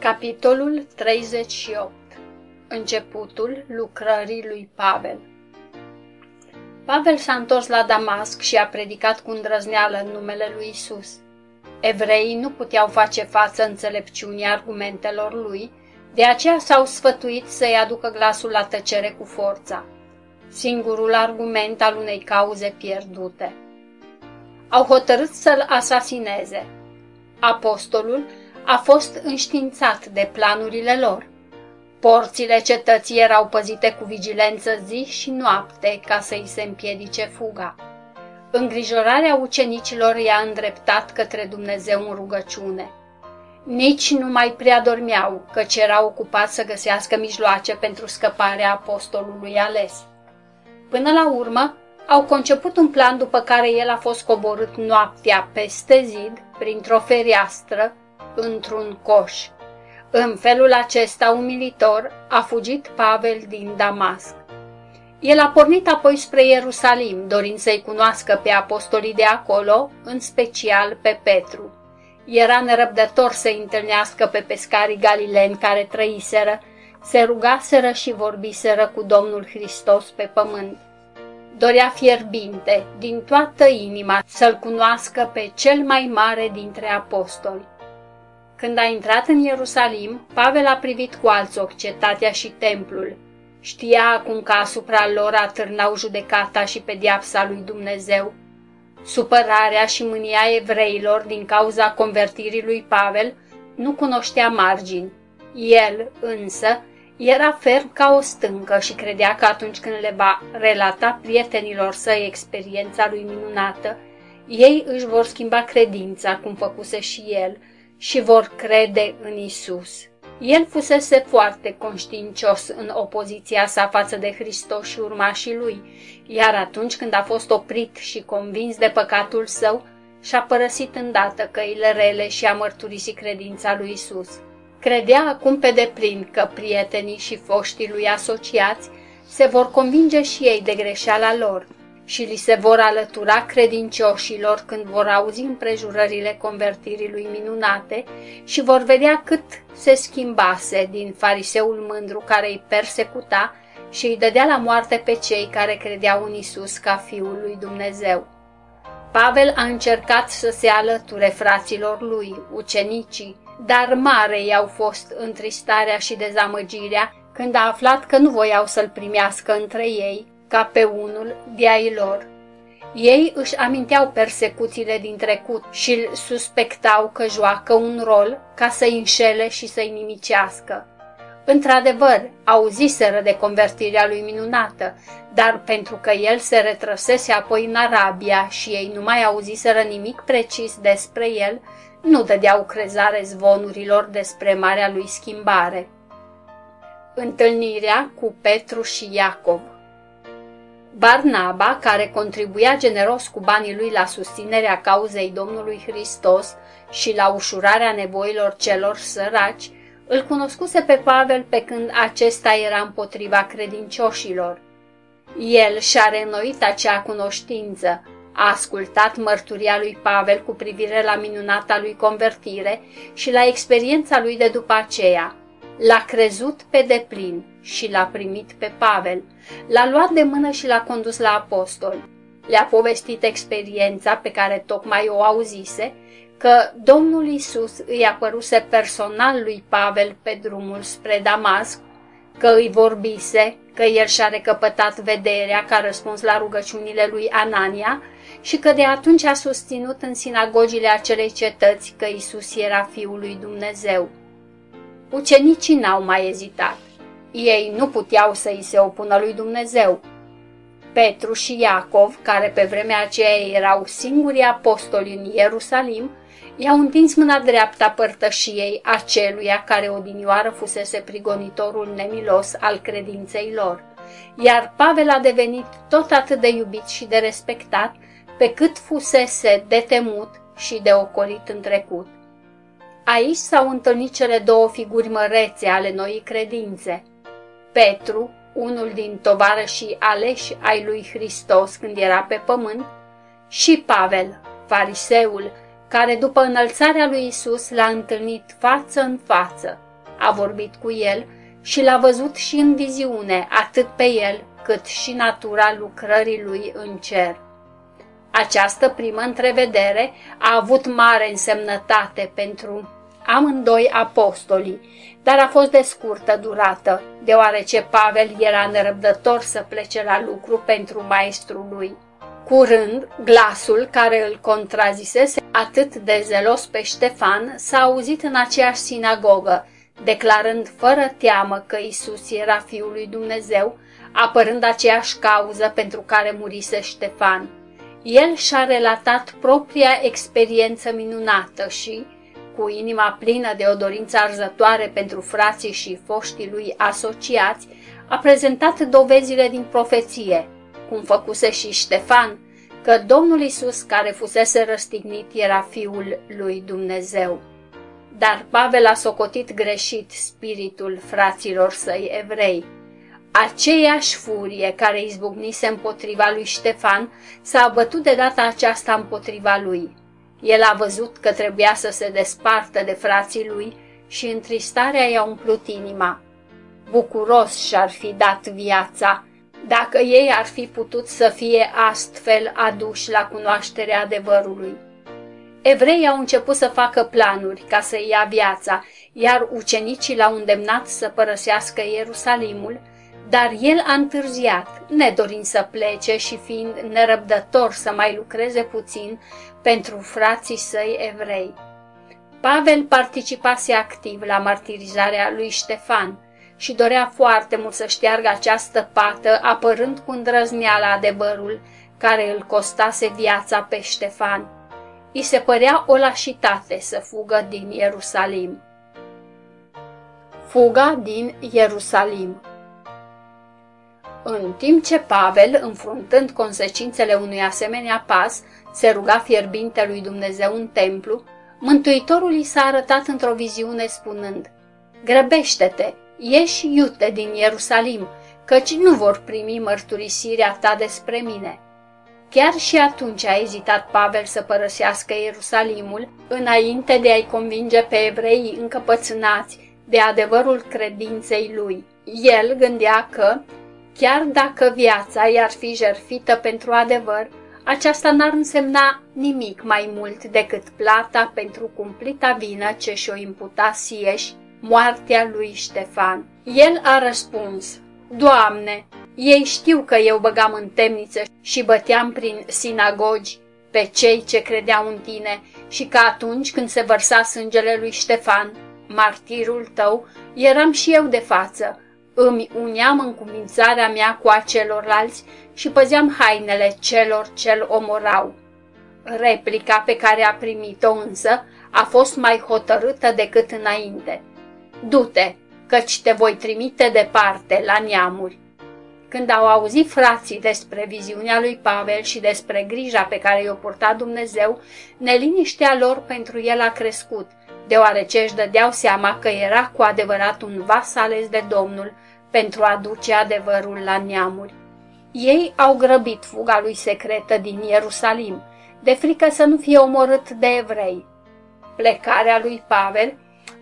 Capitolul 38 Începutul lucrării lui Pavel Pavel s-a întors la Damasc și a predicat cu îndrăzneală în numele lui Isus. Evreii nu puteau face față înțelepciunii argumentelor lui, de aceea s-au sfătuit să-i aducă glasul la tăcere cu forța. Singurul argument al unei cauze pierdute. Au hotărât să-l asasineze. Apostolul a fost înștiințat de planurile lor. Porțile cetății erau păzite cu vigilență zi și noapte ca să-i se împiedice fuga. Îngrijorarea ucenicilor i-a îndreptat către Dumnezeu în rugăciune. Nici nu mai prea dormeau, căci erau ocupați să găsească mijloace pentru scăparea apostolului ales. Până la urmă, au conceput un plan după care el a fost coborât noaptea peste zid, printr-o fereastră, într-un coș. În felul acesta umilitor a fugit Pavel din Damasc. El a pornit apoi spre Ierusalim, dorind să-i cunoască pe apostolii de acolo, în special pe Petru. Era nerăbdător să întâlnească pe pescarii galileni care trăiseră, se rugaseră și vorbiseră cu Domnul Hristos pe pământ. Dorea fierbinte, din toată inima, să-l cunoască pe cel mai mare dintre apostoli. Când a intrat în Ierusalim, Pavel a privit cu alți ochi cetatea și templul. Știa acum că asupra lor atârnau judecata și pediapsa lui Dumnezeu. Supărarea și mânia evreilor din cauza convertirii lui Pavel nu cunoștea margini. El, însă, era ferm ca o stâncă și credea că atunci când le va relata prietenilor săi experiența lui minunată, ei își vor schimba credința, cum făcuse și el, și vor crede în Isus. El fusese foarte conștiincios în opoziția sa față de Hristos și urmașii lui, iar atunci când a fost oprit și convins de păcatul său, și-a părăsit îndată căile rele și a mărturisit credința lui Isus. Credea acum pe deplin că prietenii și foștii lui asociați se vor convinge și ei de greșeala lor și li se vor alătura credincioșilor când vor auzi împrejurările convertirii lui minunate și vor vedea cât se schimbase din fariseul mândru care îi persecuta și îi dădea la moarte pe cei care credeau în Isus ca Fiul lui Dumnezeu. Pavel a încercat să se alăture fraților lui, ucenicii, dar mare i-au fost întristarea și dezamăgirea când a aflat că nu voiau să-l primească între ei, ca pe unul de ai lor. Ei își aminteau persecuțiile din trecut și îl suspectau că joacă un rol ca să-i înșele și să-i nimicească. Într-adevăr, auziseră de convertirea lui minunată, dar pentru că el se retrăsese apoi în Arabia și ei nu mai auziseră nimic precis despre el, nu dădeau crezare zvonurilor despre marea lui schimbare. Întâlnirea cu Petru și Iacov Barnaba, care contribuia generos cu banii lui la susținerea cauzei Domnului Hristos și la ușurarea nevoilor celor săraci, îl cunoscuse pe Pavel pe când acesta era împotriva credincioșilor. El și-a reînnoit acea cunoștință, a ascultat mărturia lui Pavel cu privire la minunata lui convertire și la experiența lui de după aceea. L-a crezut pe deplin și l-a primit pe Pavel, l-a luat de mână și l-a condus la apostol. Le-a povestit experiența pe care tocmai o auzise, că Domnul Isus îi apăruse personal lui Pavel pe drumul spre Damasc, că îi vorbise, că el și-a recăpătat vederea ca răspuns la rugăciunile lui Anania și că de atunci a susținut în sinagogile acelei cetăți că Isus era Fiul lui Dumnezeu. Ucenicii n-au mai ezitat. Ei nu puteau să îi se opună lui Dumnezeu. Petru și Iacov, care pe vremea aceea erau singurii apostoli în Ierusalim, i-au întins mâna dreapta părtășiei aceluia care odinioară fusese prigonitorul nemilos al credinței lor, iar Pavel a devenit tot atât de iubit și de respectat pe cât fusese de temut și de ocolit în trecut. Aici s-au întâlnit cele două figuri mărețe ale noii credințe. Petru, unul din tovarășii aleși ai lui Hristos când era pe pământ, și Pavel, fariseul, care după înălțarea lui Isus l-a întâlnit față în față, a vorbit cu el și l-a văzut și în viziune, atât pe el cât și natura lucrării lui în cer. Această primă întrevedere a avut mare însemnătate pentru amândoi apostolii, dar a fost de scurtă durată, deoarece Pavel era nerăbdător să plece la lucru pentru maestrul lui. Curând, glasul care îl contrazisese atât de zelos pe Ștefan s-a auzit în aceeași sinagogă, declarând fără teamă că Isus era Fiul lui Dumnezeu, apărând aceeași cauză pentru care murise Ștefan. El și-a relatat propria experiență minunată și, cu inima plină de o dorință arzătoare pentru frații și foștii lui asociați, a prezentat dovezile din profeție, cum făcuse și Ștefan, că Domnul Isus care fusese răstignit era Fiul lui Dumnezeu. Dar Pavel a socotit greșit spiritul fraților săi evrei. Aceeași furie care izbucnise împotriva lui Ștefan s-a abătut de data aceasta împotriva lui. El a văzut că trebuia să se despartă de frații lui și întristarea i-a umplut inima. Bucuros și-ar fi dat viața, dacă ei ar fi putut să fie astfel aduși la cunoașterea adevărului. Evreii au început să facă planuri ca să ia viața, iar ucenicii l-au îndemnat să părăsească Ierusalimul, dar el a întârziat, nedorind să plece și fiind nerăbdător să mai lucreze puțin pentru frații săi evrei. Pavel participase activ la martirizarea lui Ștefan și dorea foarte mult să șteargă această pată, apărând cu îndrăzneală adevărul care îl costase viața pe Ștefan. I se părea o lașitate să fugă din Ierusalim. Fuga din Ierusalim În timp ce Pavel, înfruntând consecințele unui asemenea pas, se ruga fierbinte lui Dumnezeu în templu, Mântuitorul i s-a arătat într-o viziune spunând, Grăbește-te, ieși iute din Ierusalim, căci nu vor primi mărturisirea ta despre mine. Chiar și atunci a ezitat Pavel să părăsească Ierusalimul, înainte de a-i convinge pe evrei încăpățânați de adevărul credinței lui. El gândea că, chiar dacă viața i-ar fi jerfită pentru adevăr, aceasta n-ar însemna nimic mai mult decât plata pentru cumplita vină ce și-o imputa Sieș, moartea lui Ștefan. El a răspuns, Doamne, ei știu că eu băgam în temniță și băteam prin sinagogi pe cei ce credeau în tine și că atunci când se vărsa sângele lui Ștefan, martirul tău, eram și eu de față, îmi uneam încumințarea mea cu a celorlalți și păzeam hainele celor ce-l omorau. Replica pe care a primit-o însă a fost mai hotărâtă decât înainte. Du-te, căci te voi trimite departe la neamuri. Când au auzit frații despre viziunea lui Pavel și despre grija pe care i-o purta Dumnezeu, neliniștea lor pentru el a crescut, deoarece își dădeau seama că era cu adevărat un vas ales de Domnul pentru a duce adevărul la neamuri. Ei au grăbit fuga lui secretă din Ierusalim, de frică să nu fie omorât de evrei. Plecarea lui Pavel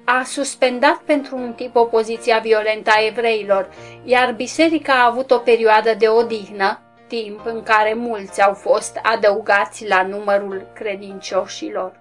a suspendat pentru un tip opoziția violentă a evreilor, iar biserica a avut o perioadă de odihnă, timp în care mulți au fost adăugați la numărul credincioșilor.